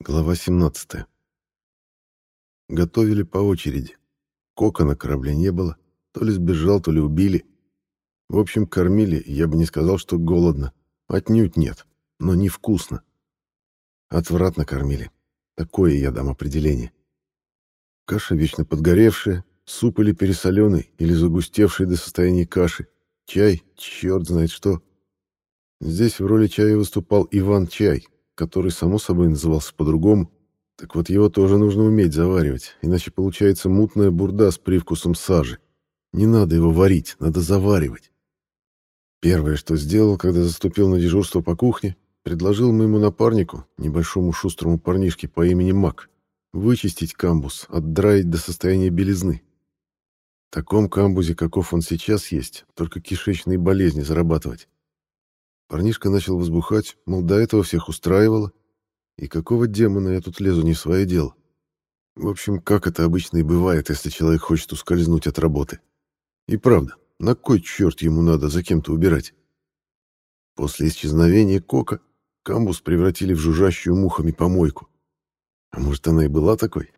Глава 17. Готовили по очереди. Кока на корабле не было. То ли сбежал, то ли убили. В общем, кормили, я бы не сказал, что голодно. Отнюдь нет, но невкусно. Отвратно кормили. Такое я дам определение. Каша вечно подгоревшая, суп или пересоленый, или загустевший до состояния каши. Чай, черт знает что. Здесь в роли чая выступал Иван Чай, который, само собой, назывался по-другому. Так вот, его тоже нужно уметь заваривать, иначе получается мутная бурда с привкусом сажи. Не надо его варить, надо заваривать. Первое, что сделал, когда заступил на дежурство по кухне, предложил моему напарнику, небольшому шустрому парнишке по имени Мак, вычистить камбус, отдраить до состояния белизны. В таком камбузе, каков он сейчас есть, только кишечные болезни зарабатывать. Парнишка начал возбухать, мол, до этого всех устраивало. И какого демона я тут лезу не в свое дело? В общем, как это обычно и бывает, если человек хочет ускользнуть от работы. И правда, на кой черт ему надо за кем-то убирать? После исчезновения Кока камбус превратили в жужжащую мухами помойку. А может, она и была такой?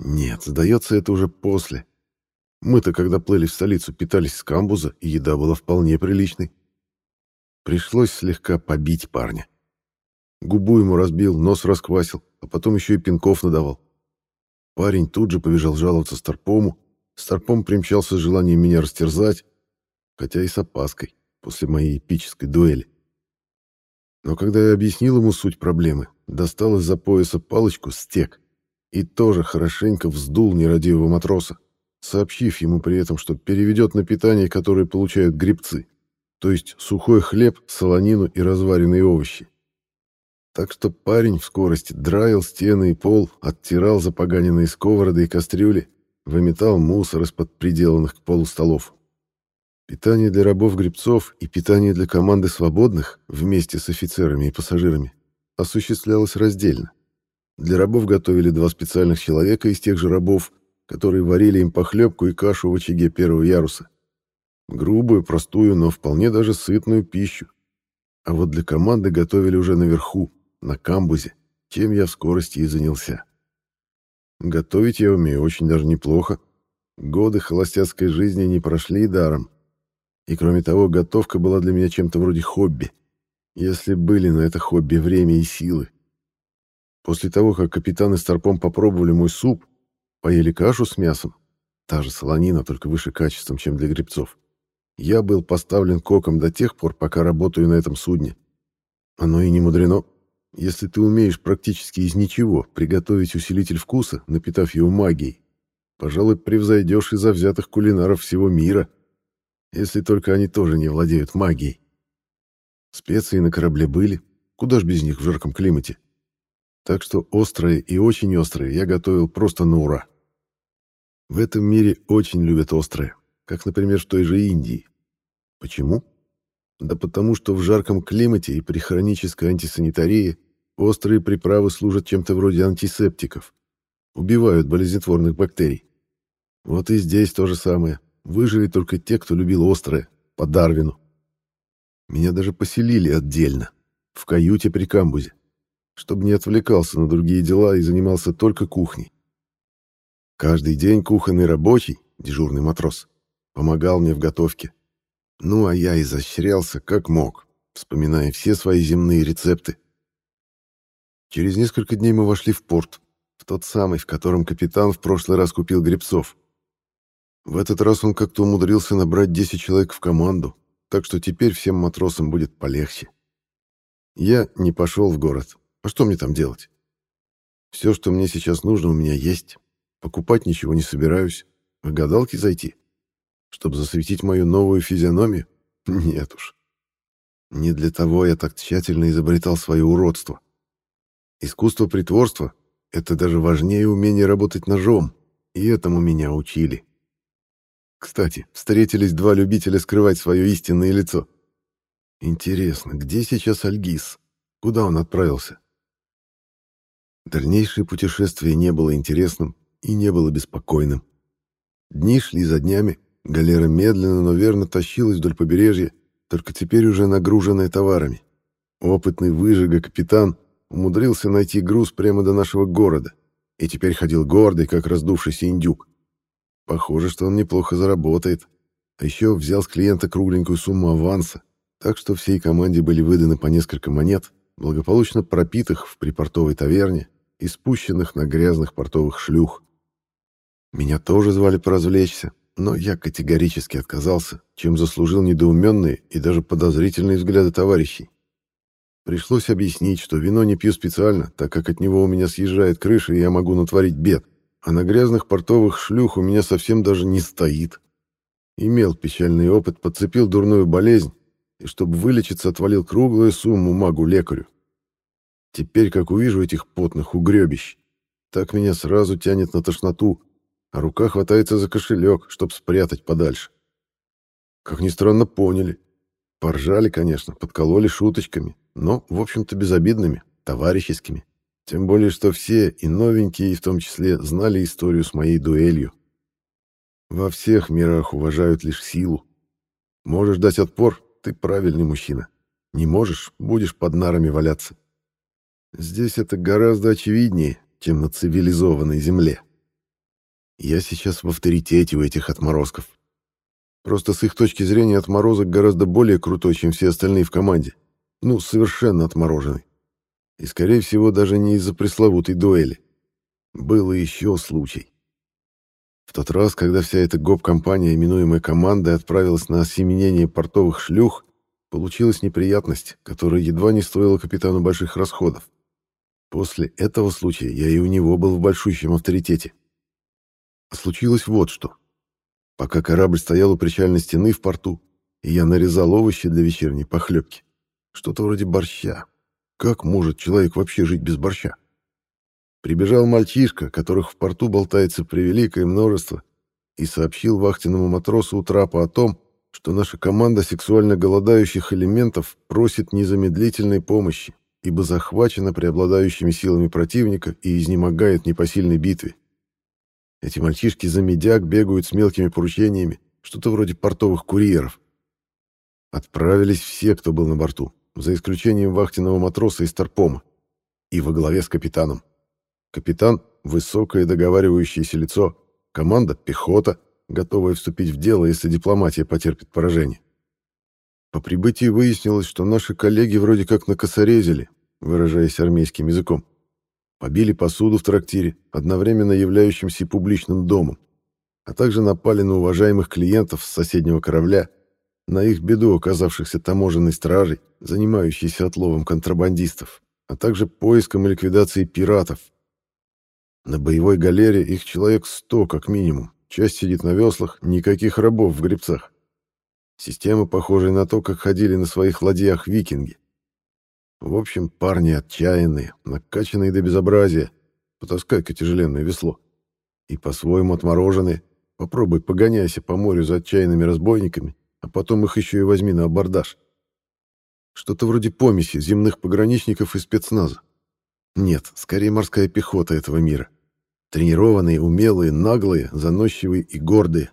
Нет, сдается это уже после. Мы-то, когда плыли в столицу, питались с камбуза, и еда была вполне приличной. Пришлось слегка побить парня. Губу ему разбил, нос расквасил, а потом еще и пинков надавал. Парень тут же побежал жаловаться Старпому. Старпом примчался с желанием меня растерзать, хотя и с опаской, после моей эпической дуэли. Но когда я объяснил ему суть проблемы, достал из-за пояса палочку стек и тоже хорошенько вздул нерадивого матроса, сообщив ему при этом, что переведет на питание, которое получают грибцы то есть сухой хлеб, солонину и разваренные овощи. Так что парень в скорости драил стены и пол, оттирал запоганенные сковороды и кастрюли, выметал мусор из-под приделанных к полу столов. Питание для рабов-гребцов и питание для команды свободных вместе с офицерами и пассажирами осуществлялось раздельно. Для рабов готовили два специальных человека из тех же рабов, которые варили им похлебку и кашу в очаге первого яруса. Грубую, простую, но вполне даже сытную пищу. А вот для команды готовили уже наверху, на камбузе, чем я в скорости и занялся. Готовить я умею очень даже неплохо. Годы холостяцкой жизни не прошли даром. И кроме того, готовка была для меня чем-то вроде хобби, если были на это хобби время и силы. После того, как капитан и старпом попробовали мой суп, поели кашу с мясом, та же солонина, только выше качеством, чем для грибцов, я был поставлен коком до тех пор, пока работаю на этом судне. Оно и не мудрено. Если ты умеешь практически из ничего приготовить усилитель вкуса, напитав его магией, пожалуй, превзойдешь и завзятых кулинаров всего мира, если только они тоже не владеют магией. Специи на корабле были, куда ж без них в жарком климате. Так что острые и очень острые я готовил просто на ура. В этом мире очень любят острое как, например, в той же Индии. Почему? Да потому что в жарком климате и при хронической антисанитарии острые приправы служат чем-то вроде антисептиков. Убивают болезнетворных бактерий. Вот и здесь то же самое. Выжили только те, кто любил острое, по Дарвину. Меня даже поселили отдельно, в каюте при камбузе, чтобы не отвлекался на другие дела и занимался только кухней. Каждый день кухонный рабочий, дежурный матрос, помогал мне в готовке. Ну, а я изощрялся как мог, вспоминая все свои земные рецепты. Через несколько дней мы вошли в порт, в тот самый, в котором капитан в прошлый раз купил гребцов. В этот раз он как-то умудрился набрать 10 человек в команду, так что теперь всем матросам будет полегче. Я не пошел в город. А что мне там делать? Все, что мне сейчас нужно, у меня есть. Покупать ничего не собираюсь. В гадалки зайти. Чтобы засветить мою новую физиономию? Нет уж. Не для того я так тщательно изобретал свое уродство. Искусство притворства — это даже важнее умения работать ножом, и этому меня учили. Кстати, встретились два любителя скрывать свое истинное лицо. Интересно, где сейчас Альгиз? Куда он отправился? Дальнейшее путешествие не было интересным и не было беспокойным. Дни шли за днями, Галера медленно, но верно тащилась вдоль побережья, только теперь уже нагруженная товарами. Опытный выжига капитан умудрился найти груз прямо до нашего города и теперь ходил гордый, как раздувшийся индюк. Похоже, что он неплохо заработает. А еще взял с клиента кругленькую сумму аванса, так что всей команде были выданы по несколько монет, благополучно пропитых в припортовой таверне и спущенных на грязных портовых шлюх. Меня тоже звали поразвлечься, но я категорически отказался, чем заслужил недоуменные и даже подозрительные взгляды товарищей. Пришлось объяснить, что вино не пью специально, так как от него у меня съезжает крыша, и я могу натворить бед, а на грязных портовых шлюх у меня совсем даже не стоит. Имел печальный опыт, подцепил дурную болезнь, и чтобы вылечиться, отвалил круглую сумму магу-лекарю. Теперь, как увижу этих потных угребищ, так меня сразу тянет на тошноту, а рука хватается за кошелек, чтобы спрятать подальше. Как ни странно, поняли. Поржали, конечно, подкололи шуточками, но, в общем-то, безобидными, товарищескими. Тем более, что все, и новенькие, и в том числе, знали историю с моей дуэлью. Во всех мирах уважают лишь силу. Можешь дать отпор, ты правильный мужчина. Не можешь, будешь под нарами валяться. Здесь это гораздо очевиднее, чем на цивилизованной земле. Я сейчас в авторитете у этих отморозков. Просто с их точки зрения отморозок гораздо более крутой, чем все остальные в команде. Ну, совершенно отмороженный. И, скорее всего, даже не из-за пресловутой дуэли. Был еще случай. В тот раз, когда вся эта гоп-компания, именуемая командой, отправилась на осеменение портовых шлюх, получилась неприятность, которая едва не стоила капитану больших расходов. После этого случая я и у него был в большущем авторитете. Случилось вот что. Пока корабль стоял у причальной стены в порту, и я нарезал овощи для вечерней похлебки. Что-то вроде борща. Как может человек вообще жить без борща? Прибежал мальчишка, которых в порту болтается превеликое множество, и сообщил вахтенному матросу у трапа о том, что наша команда сексуально голодающих элементов просит незамедлительной помощи, ибо захвачена преобладающими силами противника и изнемогает в непосильной битве. Эти мальчишки за медяк бегают с мелкими поручениями, что-то вроде портовых курьеров. Отправились все, кто был на борту, за исключением вахтенного матроса из Тарпома, и во главе с капитаном. Капитан — высокое договаривающееся лицо, команда — пехота, готовая вступить в дело, если дипломатия потерпит поражение. По прибытии выяснилось, что наши коллеги вроде как накосорезили, выражаясь армейским языком. Побили посуду в трактире, одновременно являющимся публичным домом, а также напали на уважаемых клиентов с соседнего корабля, на их беду оказавшихся таможенной стражей, занимающейся отловом контрабандистов, а также поиском и ликвидацией пиратов. На боевой галере их человек сто как минимум, часть сидит на веслах, никаких рабов в гребцах. Система, похожая на то, как ходили на своих ладьях викинги. В общем, парни отчаянные, накачанные до безобразия. Потаскай-ка тяжеленное весло. И по-своему отмороженные. Попробуй погоняйся по морю за отчаянными разбойниками, а потом их еще и возьми на абордаж. Что-то вроде помеси земных пограничников и спецназа. Нет, скорее морская пехота этого мира. Тренированные, умелые, наглые, заносчивые и гордые.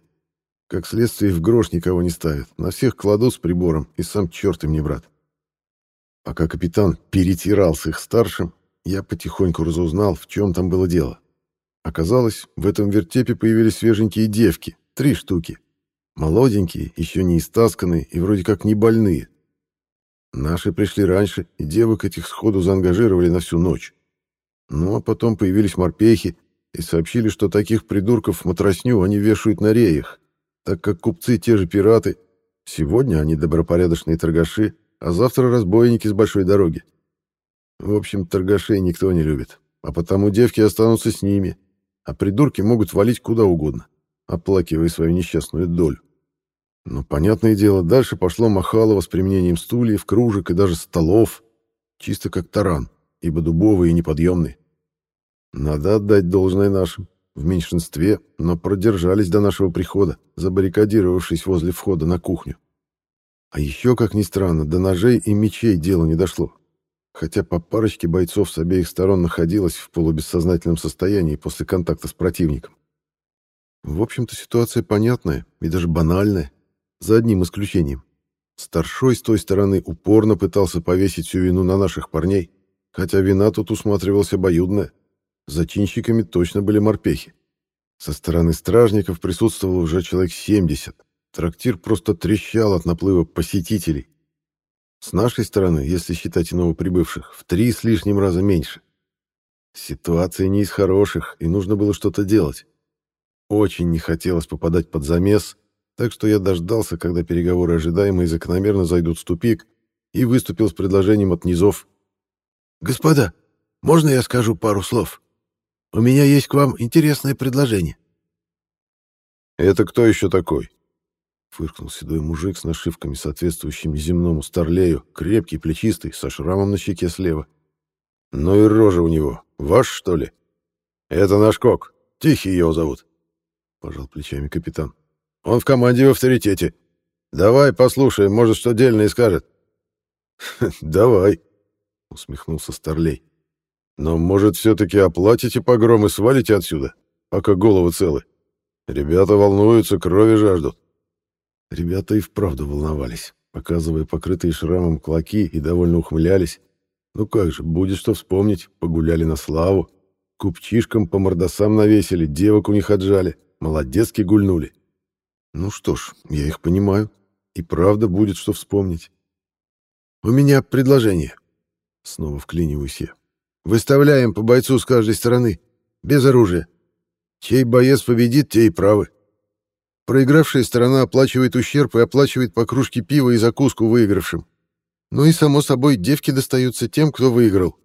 Как следствие, в грош никого не ставят. На всех кладут с прибором, и сам черт им не брат. Пока капитан перетирал с их старшим, я потихоньку разузнал, в чем там было дело. Оказалось, в этом вертепе появились свеженькие девки, три штуки. Молоденькие, еще не истасканные и вроде как не больные. Наши пришли раньше, и девок этих сходу заангажировали на всю ночь. Ну, а потом появились морпехи и сообщили, что таких придурков в матросню они вешают на реях, так как купцы те же пираты. Сегодня они добропорядочные торгаши, а завтра разбойники с большой дороги. В общем, торгашей никто не любит, а потому девки останутся с ними, а придурки могут валить куда угодно, оплакивая свою несчастную долю. Но, понятное дело, дальше пошло Махалово с применением стульев, кружек и даже столов, чисто как таран, ибо дубовые и неподъемные. Надо отдать должное нашим. В меньшинстве, но продержались до нашего прихода, забаррикадировавшись возле входа на кухню. А еще, как ни странно, до ножей и мечей дело не дошло. Хотя по парочке бойцов с обеих сторон находилась в полубессознательном состоянии после контакта с противником. В общем-то, ситуация понятная и даже банальная, за одним исключением. Старшой с той стороны упорно пытался повесить всю вину на наших парней, хотя вина тут усматривалась обоюдная. Зачинщиками точно были морпехи. Со стороны стражников присутствовало уже человек 70. Трактир просто трещал от наплыва посетителей. С нашей стороны, если считать и новоприбывших, в три с лишним раза меньше. Ситуация не из хороших, и нужно было что-то делать. Очень не хотелось попадать под замес, так что я дождался, когда переговоры ожидаемо и закономерно зайдут в тупик, и выступил с предложением от низов. «Господа, можно я скажу пару слов? У меня есть к вам интересное предложение». «Это кто еще такой?» Фыркнул седой мужик с нашивками, соответствующими земному старлею, крепкий, плечистый, со шрамом на щеке слева. «Ну и рожа у него. Ваш, что ли?» «Это наш кок. Тихий его зовут», — пожал плечами капитан. «Он в команде в авторитете. Давай послушаем, может, что дельное скажет». «Давай», — усмехнулся Старлей. «Но, может, все-таки оплатите погром и свалите отсюда, пока головы целы? Ребята волнуются, крови жаждут». Ребята и вправду волновались, показывая покрытые шрамом клоки и довольно ухмылялись. Ну как же, будет что вспомнить, погуляли на славу. Купчишкам по мордосам навесили, девок у них отжали, молодецки гульнули. Ну что ж, я их понимаю. И правда будет что вспомнить. «У меня предложение». Снова вклиниваюсь я. «Выставляем по бойцу с каждой стороны. Без оружия. Чей боец победит, те и правы. Проигравшая сторона оплачивает ущерб и оплачивает по кружке пива и закуску выигравшим. Ну и, само собой, девки достаются тем, кто выиграл.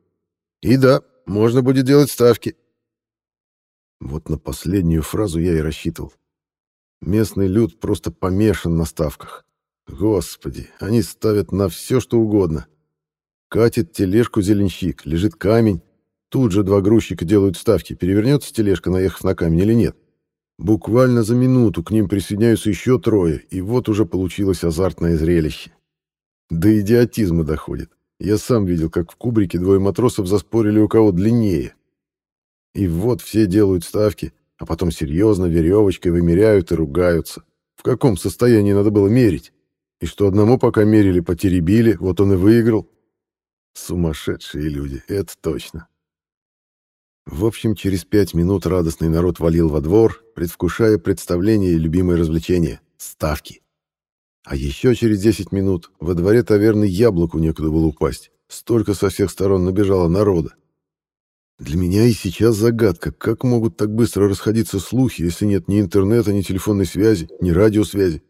И да, можно будет делать ставки». Вот на последнюю фразу я и рассчитывал. Местный люд просто помешан на ставках. Господи, они ставят на все, что угодно. Катит тележку зеленщик, лежит камень. Тут же два грузчика делают ставки, перевернется тележка, наехав на камень или нет. Буквально за минуту к ним присоединяются еще трое, и вот уже получилось азартное зрелище. До идиотизма доходит. Я сам видел, как в кубрике двое матросов заспорили, у кого длиннее. И вот все делают ставки, а потом серьезно веревочкой вымеряют и ругаются. В каком состоянии надо было мерить? И что одному пока мерили, потеребили, вот он и выиграл. Сумасшедшие люди, это точно. В общем, через пять минут радостный народ валил во двор, предвкушая представление и любимое развлечение — ставки. А еще через десять минут во дворе таверны яблоку некуда было упасть. Столько со всех сторон набежало народа. Для меня и сейчас загадка, как могут так быстро расходиться слухи, если нет ни интернета, ни телефонной связи, ни радиосвязи.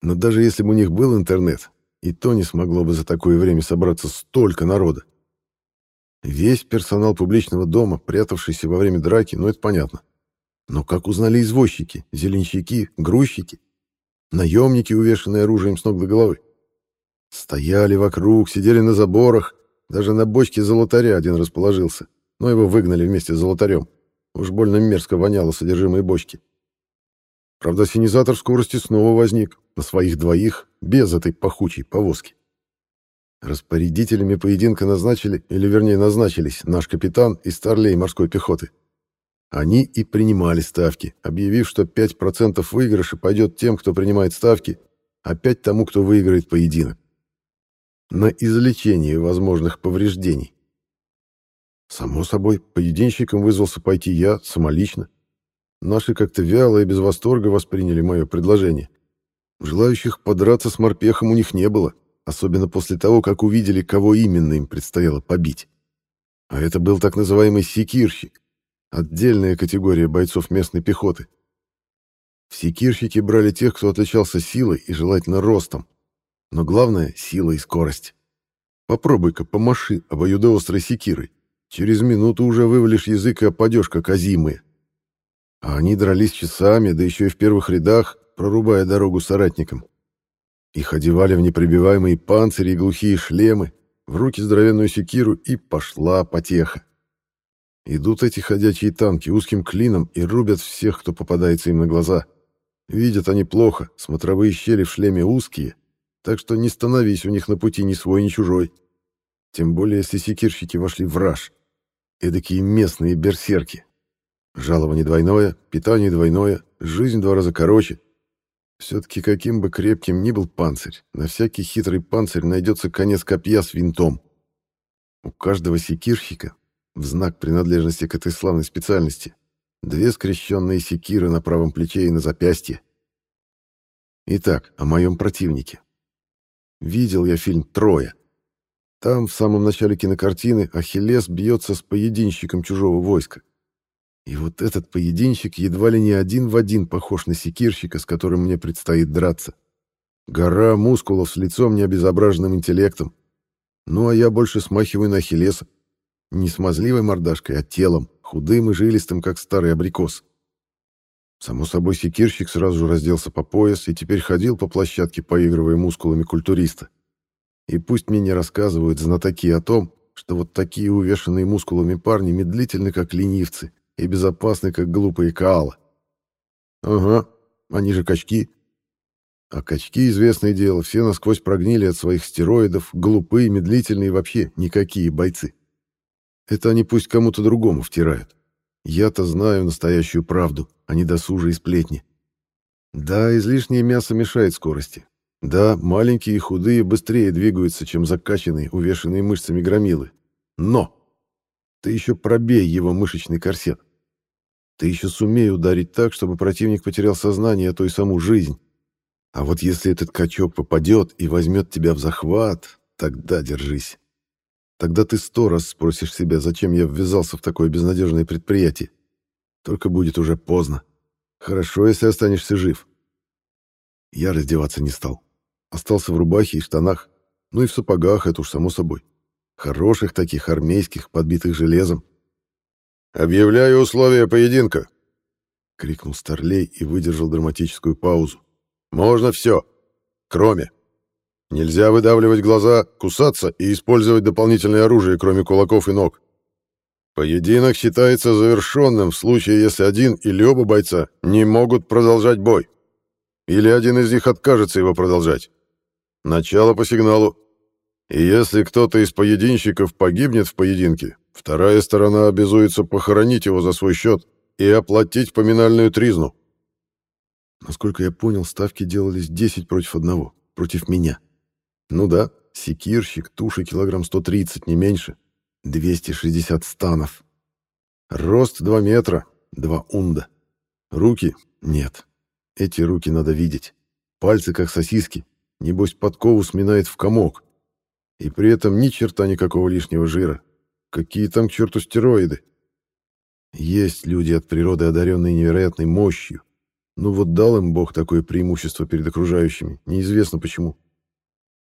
Но даже если бы у них был интернет, и то не смогло бы за такое время собраться столько народа. Весь персонал публичного дома, прятавшийся во время драки, ну это понятно. Но как узнали извозчики, зеленщики, грузчики, наемники, увешанные оружием с ног до головы? Стояли вокруг, сидели на заборах, даже на бочке золотаря один расположился, но его выгнали вместе с золотарем. Уж больно мерзко воняло содержимое бочки. Правда, синизатор скорости снова возник, на своих двоих, без этой пахучей повозки. Распорядителями поединка назначили, или вернее назначились, наш капитан и старлей морской пехоты. Они и принимали ставки, объявив, что 5% выигрыша пойдет тем, кто принимает ставки, а 5% тому, кто выиграет поединок. На излечение возможных повреждений. Само собой, поединщиком вызвался пойти я, самолично. Наши как-то вяло и без восторга восприняли мое предложение. Желающих подраться с морпехом у них не было, особенно после того, как увидели, кого именно им предстояло побить. А это был так называемый секирщик, отдельная категория бойцов местной пехоты. В секирщики брали тех, кто отличался силой и желательно ростом. Но главное — сила и скорость. Попробуй-ка помаши обоюдоострой секирой. Через минуту уже вывалишь язык и опадешь, как озимые. А они дрались часами, да еще и в первых рядах, прорубая дорогу соратникам. Их одевали в непробиваемые панцири и глухие шлемы, в руки здоровенную секиру, и пошла потеха. Идут эти ходячие танки узким клином и рубят всех, кто попадается им на глаза. Видят они плохо, смотровые щели в шлеме узкие, так что не становись у них на пути ни свой, ни чужой. Тем более, если секирщики вошли в раж. Эдакие местные берсерки. Жалование двойное, питание двойное, жизнь два раза короче. Все-таки каким бы крепким ни был панцирь, на всякий хитрый панцирь найдется конец копья с винтом. У каждого секирщика, в знак принадлежности к этой славной специальности, две скрещенные секиры на правом плече и на запястье. Итак, о моем противнике. Видел я фильм «Троя». Там, в самом начале кинокартины, Ахиллес бьется с поединщиком чужого войска. И вот этот поединщик едва ли не один в один похож на секирщика, с которым мне предстоит драться. Гора мускулов с лицом необезображенным интеллектом. Ну, а я больше смахиваю на Ахиллеса. Не смазливой мордашкой, а телом, худым и жилистым, как старый абрикос. Само собой, секирщик сразу же разделся по пояс и теперь ходил по площадке, поигрывая мускулами культуриста. И пусть мне не рассказывают знатоки о том, что вот такие увешанные мускулами парни медлительны, как ленивцы, и безопасны, как глупые каалы. Ага, они же качки. А качки, известное дело, все насквозь прогнили от своих стероидов, глупые, медлительные и вообще никакие бойцы. Это они пусть кому-то другому втирают. Я-то знаю настоящую правду, а не досужие сплетни. Да, излишнее мясо мешает скорости. Да, маленькие и худые быстрее двигаются, чем закачанные, увешанные мышцами громилы. Но! Ты еще пробей его мышечный корсет. Ты еще сумей ударить так, чтобы противник потерял сознание, а то и саму жизнь. А вот если этот качок попадет и возьмет тебя в захват, тогда держись. Тогда ты сто раз спросишь себя, зачем я ввязался в такое безнадежное предприятие. Только будет уже поздно. Хорошо, если останешься жив. Я раздеваться не стал. Остался в рубахе и штанах. Ну и в сапогах, это уж само собой. Хороших таких, армейских, подбитых железом. «Объявляю условия поединка!» — крикнул Старлей и выдержал драматическую паузу. «Можно все, кроме Нельзя выдавливать глаза, кусаться и использовать дополнительное оружие, кроме кулаков и ног. Поединок считается завершенным в случае, если один или оба бойца не могут продолжать бой. Или один из них откажется его продолжать. Начало по сигналу. И если кто-то из поединщиков погибнет в поединке, вторая сторона обязуется похоронить его за свой счет и оплатить поминальную тризну. Насколько я понял, ставки делались 10 против одного, против меня. Ну да, секирщик, туши килограмм 130, не меньше. 260 станов. Рост 2 метра, 2 унда. Руки? Нет. Эти руки надо видеть. Пальцы как сосиски. Небось, подкову сминает в комок. И при этом ни черта никакого лишнего жира. Какие там к черту стероиды? Есть люди от природы, одаренные невероятной мощью. Ну вот дал им Бог такое преимущество перед окружающими. Неизвестно почему.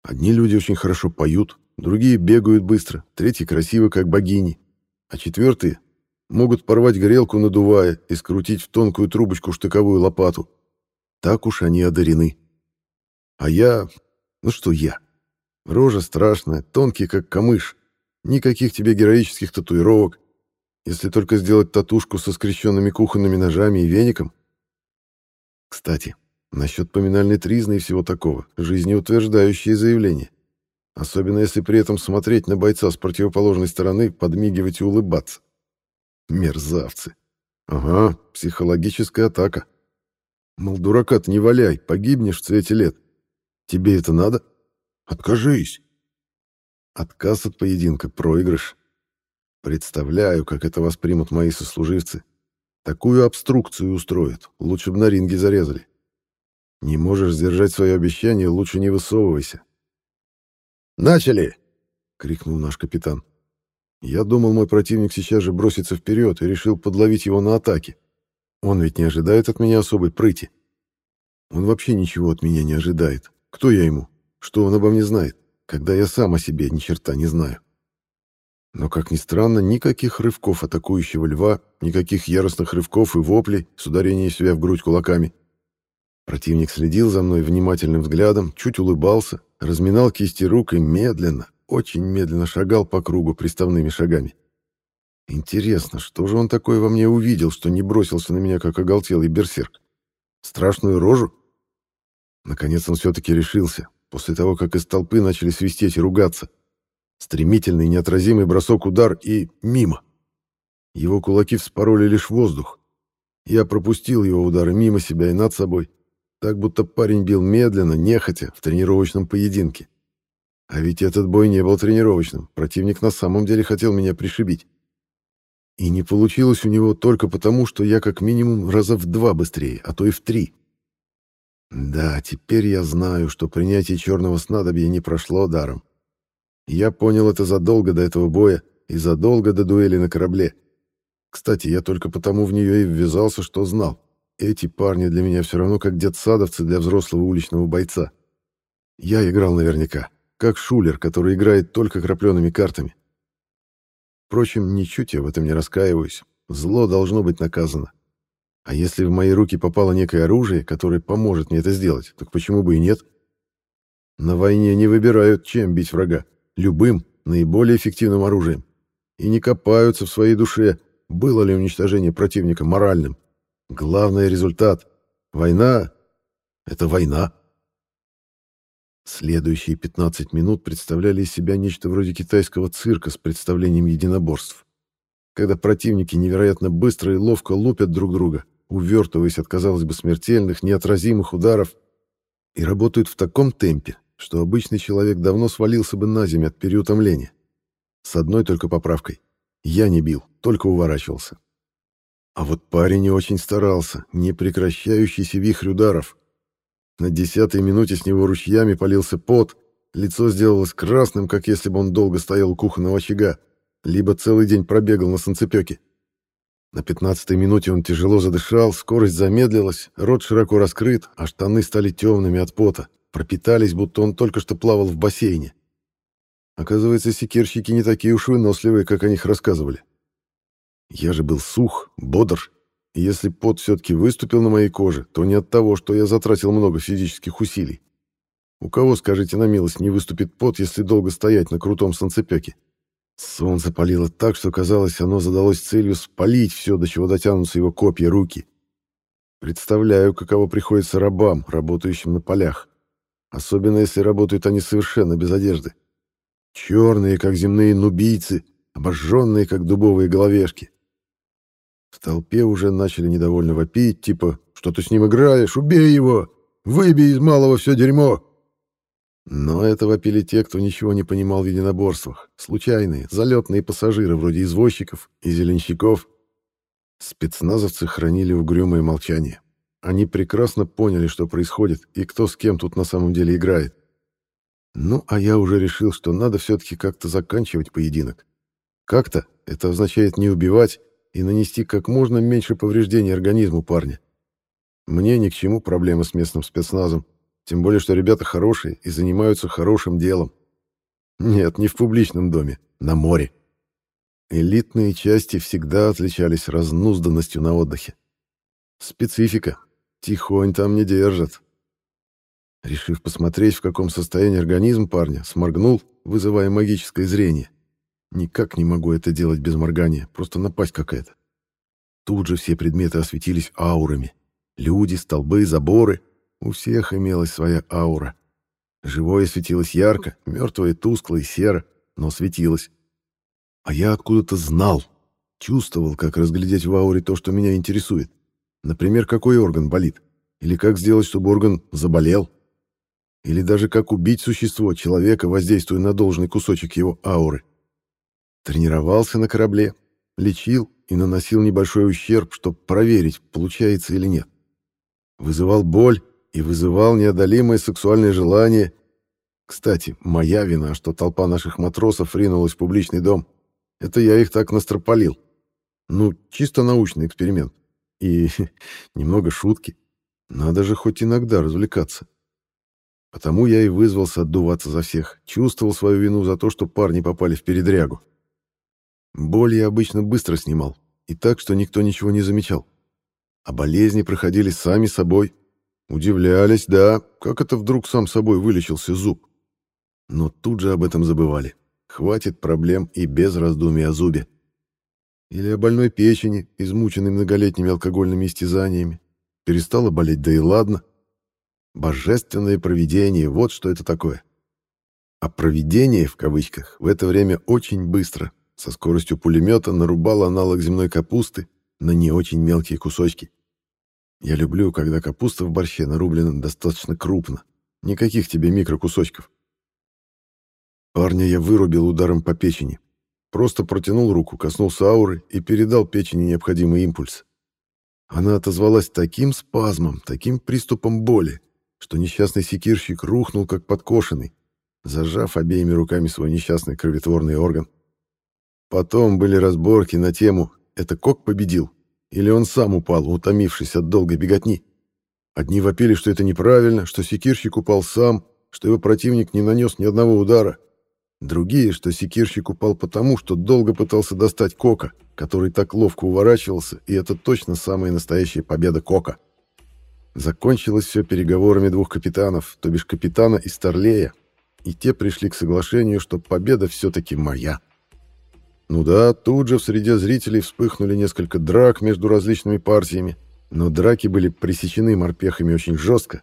Одни люди очень хорошо поют, другие бегают быстро, третьи красивы, как богини, а четвертые могут порвать грелку, надувая, и скрутить в тонкую трубочку штыковую лопату. Так уж они одарены. А я... Ну что я? Рожа страшная, тонкий, как камыш. Никаких тебе героических татуировок, если только сделать татушку со скрещенными кухонными ножами и веником. Кстати, Насчет поминальной тризны и всего такого, жизнеутверждающее заявление. Особенно если при этом смотреть на бойца с противоположной стороны, подмигивать и улыбаться. Мерзавцы. Ага, психологическая атака. Мол, дурака-то не валяй, погибнешь в цвете лет. Тебе это надо? Откажись. Отказ от поединка, проигрыш. Представляю, как это воспримут мои сослуживцы. Такую обструкцию устроят, лучше бы на ринге зарезали. Не можешь сдержать свое обещание, лучше не высовывайся. «Начали!» — крикнул наш капитан. Я думал, мой противник сейчас же бросится вперед и решил подловить его на атаке. Он ведь не ожидает от меня особой прыти. Он вообще ничего от меня не ожидает. Кто я ему? Что он обо мне знает, когда я сам о себе ни черта не знаю? Но, как ни странно, никаких рывков атакующего льва, никаких яростных рывков и воплей с ударением себя в грудь кулаками — Противник следил за мной внимательным взглядом, чуть улыбался, разминал кисти рук и медленно, очень медленно шагал по кругу приставными шагами. Интересно, что же он такое во мне увидел, что не бросился на меня, как оголтелый берсерк? Страшную рожу? Наконец он все-таки решился, после того, как из толпы начали свистеть и ругаться. Стремительный, неотразимый бросок-удар и мимо. Его кулаки вспороли лишь воздух. Я пропустил его удары мимо себя и над собой, так будто парень бил медленно, нехотя, в тренировочном поединке. А ведь этот бой не был тренировочным. Противник на самом деле хотел меня пришибить. И не получилось у него только потому, что я как минимум раза в два быстрее, а то и в три. Да, теперь я знаю, что принятие черного снадобья не прошло даром. Я понял это задолго до этого боя и задолго до дуэли на корабле. Кстати, я только потому в нее и ввязался, что знал. Эти парни для меня все равно как детсадовцы для взрослого уличного бойца. Я играл наверняка, как шулер, который играет только крапленными картами. Впрочем, ничуть я в этом не раскаиваюсь. Зло должно быть наказано. А если в мои руки попало некое оружие, которое поможет мне это сделать, так почему бы и нет? На войне не выбирают, чем бить врага. Любым, наиболее эффективным оружием. И не копаются в своей душе, было ли уничтожение противника моральным. Главный результат. Война — это война. Следующие 15 минут представляли из себя нечто вроде китайского цирка с представлением единоборств, когда противники невероятно быстро и ловко лупят друг друга, увертываясь от, казалось бы, смертельных, неотразимых ударов, и работают в таком темпе, что обычный человек давно свалился бы на землю от переутомления. С одной только поправкой. Я не бил, только уворачивался. А вот парень не очень старался, не прекращающийся вихрь ударов, на десятой минуте с него ручьями полился пот, лицо сделалось красным, как если бы он долго стоял у кухонного очага, либо целый день пробегал на санцепёке. На пятнадцатой минуте он тяжело задышал, скорость замедлилась, рот широко раскрыт, а штаны стали темными от пота, пропитались, будто он только что плавал в бассейне. Оказывается, секирщики не такие уж выносливые, как о них рассказывали. Я же был сух, бодр и если пот все-таки выступил на моей коже, то не от того, что я затратил много физических усилий. У кого, скажите на милость, не выступит пот, если долго стоять на крутом солнцепеке? Солнце палило так, что казалось, оно задалось целью спалить все, до чего дотянутся его копья руки. Представляю, каково приходится рабам, работающим на полях. Особенно, если работают они совершенно без одежды. Черные, как земные нубийцы, обожженные, как дубовые головешки. В толпе уже начали недовольно вопить, типа «Что ты с ним играешь? Убей его! Выбей из малого все дерьмо!» Но это вопили те, кто ничего не понимал в единоборствах. Случайные, залетные пассажиры, вроде извозчиков и зеленщиков. Спецназовцы хранили угрюмое молчание. Они прекрасно поняли, что происходит и кто с кем тут на самом деле играет. Ну, а я уже решил, что надо все-таки как-то заканчивать поединок. Как-то это означает не убивать, и нанести как можно меньше повреждений организму парня. Мне ни к чему проблемы с местным спецназом, тем более, что ребята хорошие и занимаются хорошим делом. Нет, не в публичном доме, на море. Элитные части всегда отличались разнузданностью на отдыхе. Специфика. Тихонь там не держат. Решив посмотреть, в каком состоянии организм парня, сморгнул, вызывая магическое зрение. Никак не могу это делать без моргания, просто напасть какая-то. Тут же все предметы осветились аурами. Люди, столбы, заборы. У всех имелась своя аура. Живое светилось ярко, мертвое тускло и серо, но светилось. А я откуда-то знал, чувствовал, как разглядеть в ауре то, что меня интересует. Например, какой орган болит, или как сделать, чтобы орган заболел, или даже как убить существо, человека, воздействуя на должный кусочек его ауры. Тренировался на корабле, лечил и наносил небольшой ущерб, чтобы проверить, получается или нет. Вызывал боль и вызывал неодолимое сексуальное желание. Кстати, моя вина, что толпа наших матросов ринулась в публичный дом. Это я их так настропалил. Ну, чисто научный эксперимент. И немного шутки. Надо же хоть иногда развлекаться. Потому я и вызвался отдуваться за всех. Чувствовал свою вину за то, что парни попали в передрягу. Боль я обычно быстро снимал, и так, что никто ничего не замечал. А болезни проходили сами собой. Удивлялись, да, как это вдруг сам собой вылечился зуб. Но тут же об этом забывали. Хватит проблем и без раздумий о зубе. Или о больной печени, измученной многолетними алкогольными истязаниями. Перестала болеть, да и ладно. Божественное провидение, вот что это такое. А провидение, в кавычках, в это время очень быстро со скоростью пулемета нарубал аналог земной капусты на не очень мелкие кусочки. Я люблю, когда капуста в борще нарублена достаточно крупно. Никаких тебе микрокусочков. Парня я вырубил ударом по печени. Просто протянул руку, коснулся ауры и передал печени необходимый импульс. Она отозвалась таким спазмом, таким приступом боли, что несчастный секирщик рухнул как подкошенный, зажав обеими руками свой несчастный кровотворный орган. Потом были разборки на тему «это Кок победил?» Или он сам упал, утомившись от долгой беготни. Одни вопили, что это неправильно, что секирщик упал сам, что его противник не нанес ни одного удара. Другие, что секирщик упал потому, что долго пытался достать Кока, который так ловко уворачивался, и это точно самая настоящая победа Кока. Закончилось все переговорами двух капитанов, то бишь капитана и Старлея, и те пришли к соглашению, что победа все-таки моя. Ну да, тут же в среде зрителей вспыхнули несколько драк между различными партиями, но драки были пресечены морпехами очень жестко,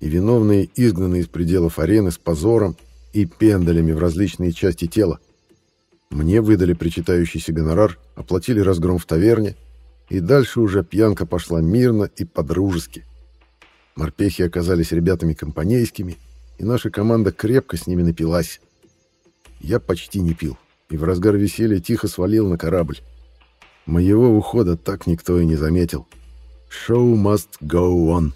и виновные изгнаны из пределов арены с позором и пендалями в различные части тела. Мне выдали причитающийся гонорар, оплатили разгром в таверне, и дальше уже пьянка пошла мирно и по-дружески. Морпехи оказались ребятами компанейскими, и наша команда крепко с ними напилась. Я почти не пил, и в разгар веселья тихо свалил на корабль. Моего ухода так никто и не заметил. Show must go on.